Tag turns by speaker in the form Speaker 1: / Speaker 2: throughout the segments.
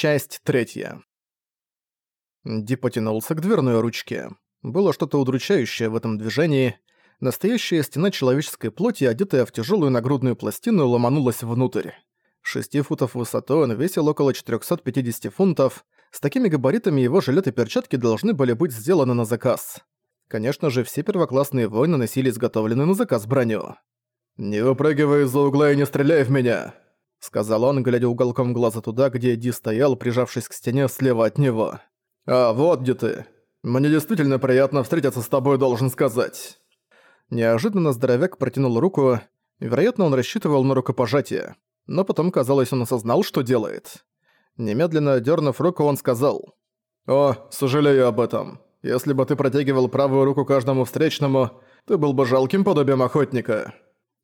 Speaker 1: Часть третья. Ди потянулся к дверной ручке. Было что-то удручающее в этом движении. Настоящая стена человеческой плоти, одетая в тяжелую нагрудную пластину, ломанулась внутрь. Шести футов высотой он весил около 450 фунтов. С такими габаритами его жилет и перчатки должны были быть сделаны на заказ. Конечно же, все первоклассные воины носили изготовленную на заказ броню. «Не выпрыгивай из-за угла и не стреляй в меня!» Сказал он, глядя уголком глаза туда, где Ди стоял, прижавшись к стене слева от него. «А вот где ты. Мне действительно приятно встретиться с тобой, должен сказать». Неожиданно здоровяк протянул руку. Вероятно, он рассчитывал на рукопожатие. Но потом, казалось, он осознал, что делает. Немедленно дернув руку, он сказал. «О, сожалею об этом. Если бы ты протягивал правую руку каждому встречному, ты был бы жалким подобием охотника».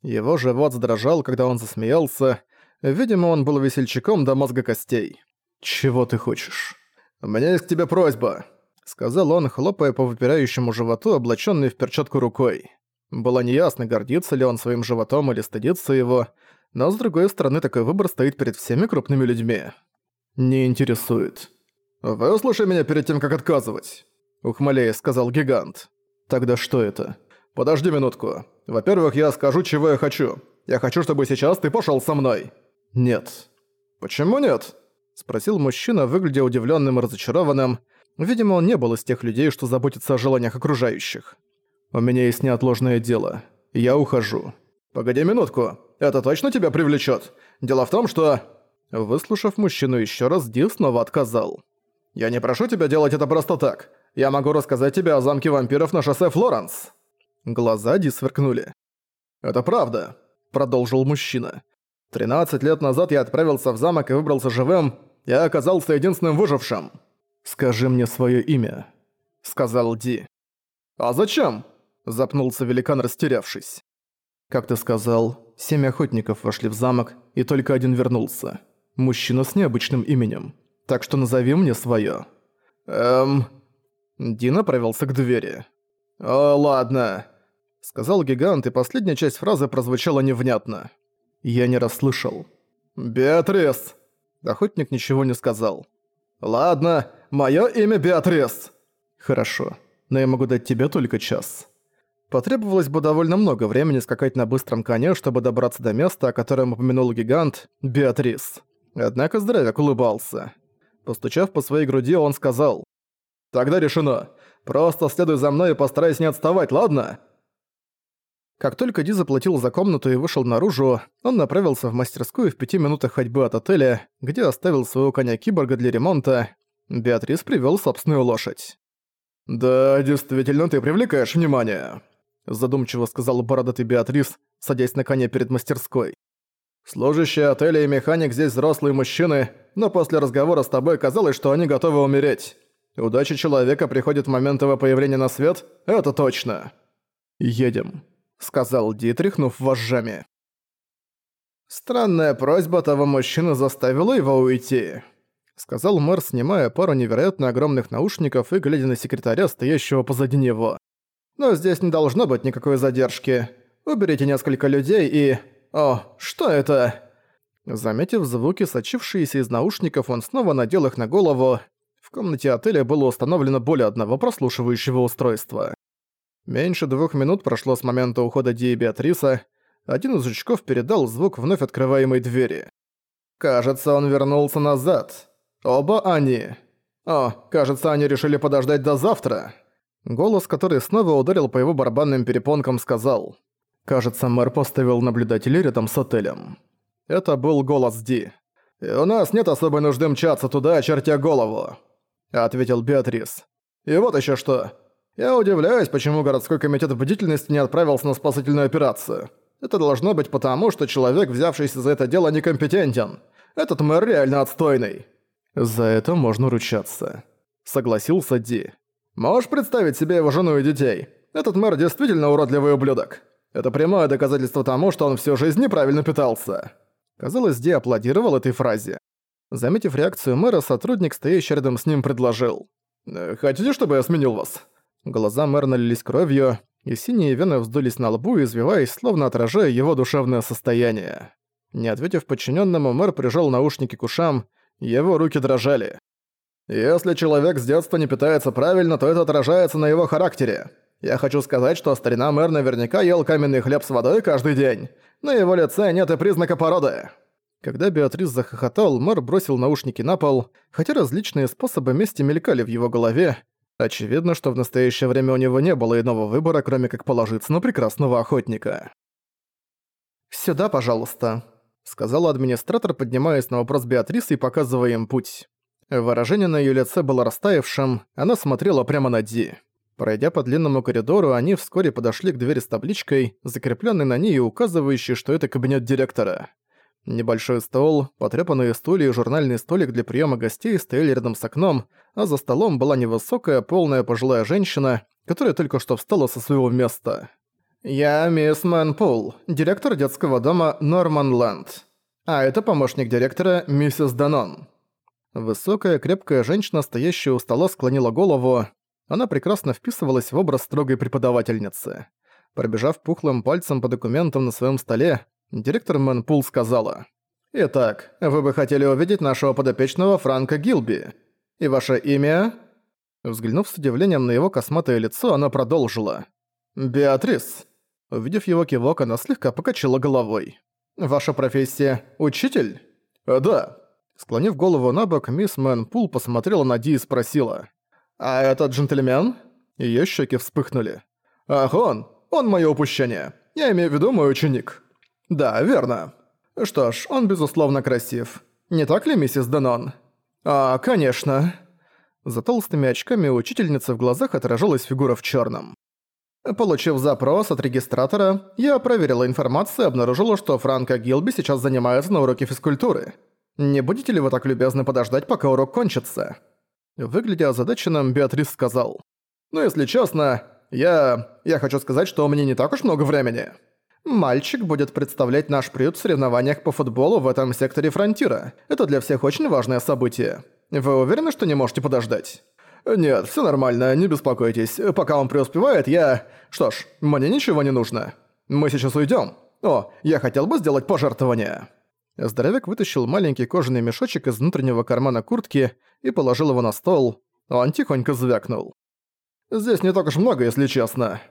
Speaker 1: Его живот задрожал, когда он засмеялся. Видимо, он был весельчаком до мозга костей. «Чего ты хочешь?» «У меня есть к тебе просьба», — сказал он, хлопая по выпирающему животу, облачённый в перчатку рукой. Было неясно, гордится ли он своим животом или стыдится его, но с другой стороны такой выбор стоит перед всеми крупными людьми. «Не интересует». «Выслушай меня перед тем, как отказывать», — ухмыляясь, сказал гигант. «Тогда что это?» «Подожди минутку. Во-первых, я скажу, чего я хочу. Я хочу, чтобы сейчас ты пошёл со мной». «Нет». «Почему нет?» – спросил мужчина, выглядя удивленным и разочарованным. Видимо, он не был из тех людей, что заботятся о желаниях окружающих. «У меня есть неотложное дело. Я ухожу». «Погоди минутку. Это точно тебя привлечет? Дело в том, что...» Выслушав мужчину еще раз, Ди снова отказал. «Я не прошу тебя делать это просто так. Я могу рассказать тебе о замке вампиров на шоссе Флоренс». Глаза Ди сверкнули. «Это правда», — продолжил мужчина. Тринадцать лет назад я отправился в замок и выбрался живым. Я оказался единственным выжившим. «Скажи мне свое имя», — сказал Ди. «А зачем?» — запнулся великан, растерявшись. «Как ты сказал, семь охотников вошли в замок, и только один вернулся. Мужчина с необычным именем. Так что назови мне свое. «Эм...» Ди направился к двери. «О, ладно», — сказал гигант, и последняя часть фразы прозвучала невнятно. Я не расслышал. «Беатрис!» Охотник ничего не сказал. «Ладно, мое имя Беатрис!» «Хорошо, но я могу дать тебе только час». Потребовалось бы довольно много времени скакать на быстром коне, чтобы добраться до места, о котором упомянул гигант, Беатрис. Однако здоровяк улыбался. Постучав по своей груди, он сказал. «Тогда решено. Просто следуй за мной и постарайся не отставать, ладно?» Как только Ди заплатил за комнату и вышел наружу, он направился в мастерскую в пяти минутах ходьбы от отеля, где оставил своего коня-киборга для ремонта. Беатрис привёл собственную лошадь. «Да, действительно, ты привлекаешь внимание», — задумчиво сказал бородатый Беатрис, садясь на коне перед мастерской. «Служащие отеля и механик здесь взрослые мужчины, но после разговора с тобой казалось, что они готовы умереть. Удача человека приходит в момент его появления на свет, это точно». «Едем», сказал Ди, тряхнув вожжами. «Странная просьба того мужчины заставила его уйти», — сказал мэр, снимая пару невероятно огромных наушников и глядя на секретаря, стоящего позади него. «Но здесь не должно быть никакой задержки. Уберите несколько людей и... О, что это?» Заметив звуки, сочившиеся из наушников, он снова надел их на голову. В комнате отеля было установлено более одного прослушивающего устройства. Меньше двух минут прошло с момента ухода Ди и Беатриса. Один из жучков передал звук вновь открываемой двери. «Кажется, он вернулся назад. Оба они. О, кажется, они решили подождать до завтра». Голос, который снова ударил по его барабанным перепонкам, сказал. «Кажется, мэр поставил наблюдателей рядом с отелем». Это был голос Ди. «И у нас нет особой нужды мчаться туда, чертя голову», — ответил Беатрис. «И вот еще что. Я удивляюсь, почему городской комитет бдительности не отправился на спасательную операцию. Это должно быть потому, что человек, взявшийся за это дело, некомпетентен. Этот мэр реально отстойный. За это можно ручаться. Согласился Ди. Можешь представить себе его жену и детей? Этот мэр действительно уродливый ублюдок. Это прямое доказательство тому, что он всю жизнь неправильно питался. Казалось, Ди аплодировал этой фразе. Заметив реакцию мэра, сотрудник, стоящий рядом с ним, предложил. «Э, «Хотите, чтобы я сменил вас?» Глаза мэра налились кровью, и синие вены вздулись на лбу, извиваясь, словно отражая его душевное состояние. Не ответив подчиненному, мэр прижал наушники к ушам Его руки дрожали. «Если человек с детства не питается правильно, то это отражается на его характере. Я хочу сказать, что старина мэр наверняка ел каменный хлеб с водой каждый день. На его лице нет и признака породы». Когда Беатрис захохотал, мэр бросил наушники на пол, хотя различные способы мести мелькали в его голове. Очевидно, что в настоящее время у него не было иного выбора, кроме как положиться на прекрасного охотника. «Сюда, пожалуйста», — сказал администратор, поднимаясь на вопрос Беатрисы и показывая им путь. Выражение на её лице было растаявшим, она смотрела прямо на Ди. Пройдя по длинному коридору, они вскоре подошли к двери с табличкой, закрепленной на ней и указывающей, что это кабинет директора. Небольшой стол, потрепанные стулья и журнальный столик для приема гостей стояли рядом с окном, а за столом была невысокая, полная пожилая женщина, которая только что встала со своего места. «Я мисс Мэнпул, директор детского дома Норман Лэнд. А это помощник директора миссис Данон». Высокая, крепкая женщина, стоящая у стола, склонила голову. Она прекрасно вписывалась в образ строгой преподавательницы. Пробежав пухлым пальцем по документам на своем столе, Директор Мэнпул сказала. «Итак, вы бы хотели увидеть нашего подопечного Франка Гилби. И ваше имя?» Взглянув с удивлением на его косматое лицо, она продолжила. «Беатрис». Увидев его кивок, она слегка покачала головой. «Ваша профессия – учитель?» «Да». Склонив голову на бок, мисс Мэнпул посмотрела на Ди и спросила. «А этот джентльмен?» Её щеки вспыхнули. «Ах он! Он моё упущение. Я имею в виду мой ученик». «Да, верно. Что ж, он безусловно красив. Не так ли, миссис Денон?» «А, конечно». За толстыми очками учительницы в глазах отражалась фигура в черном. Получив запрос от регистратора, я проверила информацию и обнаружила, что Франко Гилби сейчас занимается на уроке физкультуры. Не будете ли вы так любезны подождать, пока урок кончится?» Выглядя озадаченным, Беатрис сказал. «Ну, если честно, я... я хочу сказать, что у меня не так уж много времени». Мальчик будет представлять наш приют в соревнованиях по футболу в этом секторе фронтира. Это для всех очень важное событие. Вы уверены, что не можете подождать? Нет, все нормально, не беспокойтесь. Пока он преуспевает, я... Что ж, мне ничего не нужно. Мы сейчас уйдем. О, я хотел бы сделать пожертвование. Здоровяк вытащил маленький кожаный мешочек из внутреннего кармана куртки и положил его на стол. Он тихонько звякнул. «Здесь не так уж много, если честно».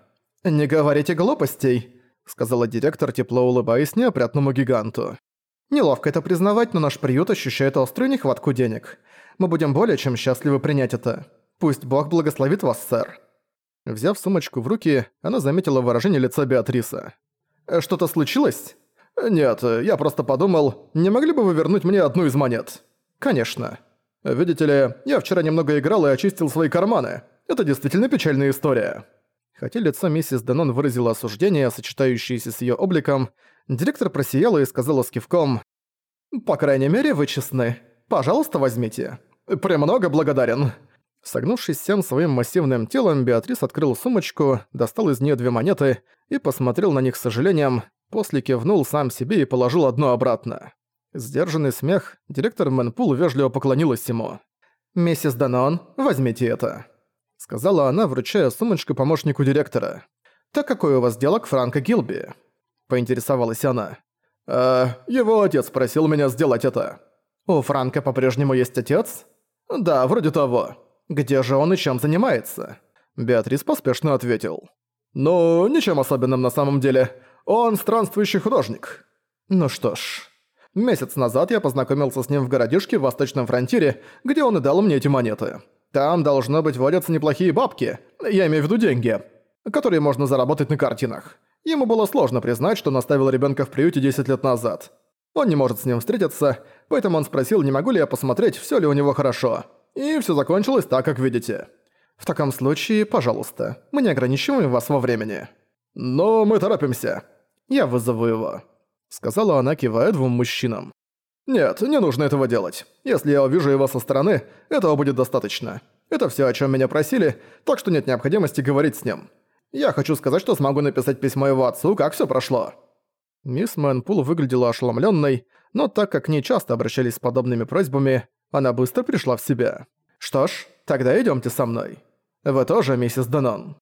Speaker 1: «Не говорите глупостей», сказала директор, тепло улыбаясь неопрятному гиганту. «Неловко это признавать, но наш приют ощущает острую нехватку денег. Мы будем более чем счастливы принять это. Пусть Бог благословит вас, сэр». Взяв сумочку в руки, она заметила выражение лица Беатриса. «Э, «Что-то случилось?» «Нет, я просто подумал, не могли бы вы вернуть мне одну из монет?» «Конечно. Видите ли, я вчера немного играл и очистил свои карманы. Это действительно печальная история». Хотя лицо миссис Денон выразило осуждение, сочетающееся с её обликом, директор просияла и сказала с кивком «По крайней мере, вы честны. Пожалуйста, возьмите. Премного благодарен». Согнувшись всем своим массивным телом, Беатрис открыл сумочку, достал из неё две монеты и посмотрел на них с сожалением, после кивнул сам себе и положил одну обратно. Сдержанный смех, директор Мэнпул вежливо поклонилась ему. «Миссис Данон, возьмите это» сказала она, вручая сумочку помощнику директора. «Так какое у вас дело к Франко Гилби?» Поинтересовалась она. «Э, его отец просил меня сделать это». «У Франка по-прежнему есть отец?» «Да, вроде того. Где же он и чем занимается?» Беатрис поспешно ответил. «Ну, ничем особенным на самом деле. Он странствующий художник». «Ну что ж...» Месяц назад я познакомился с ним в городишке в Восточном фронтире, где он и дал мне эти монеты. Там, должно быть, водятся неплохие бабки, я имею в виду деньги, которые можно заработать на картинах. Ему было сложно признать, что наставил ребенка в приюте 10 лет назад. Он не может с ним встретиться, поэтому он спросил, не могу ли я посмотреть, все ли у него хорошо. И все закончилось так, как видите. В таком случае, пожалуйста, мы не ограничиваем вас во времени. Но мы торопимся. Я вызову его. Сказала она, кивая двум мужчинам. «Нет, не нужно этого делать. Если я увижу его со стороны, этого будет достаточно. Это все, о чем меня просили, так что нет необходимости говорить с ним. Я хочу сказать, что смогу написать письмо его отцу, как все прошло». Мисс Мэнпул выглядела ошеломленной, но так как к ней часто обращались с подобными просьбами, она быстро пришла в себя. «Что ж, тогда идемте со мной. Вы тоже, миссис Денон».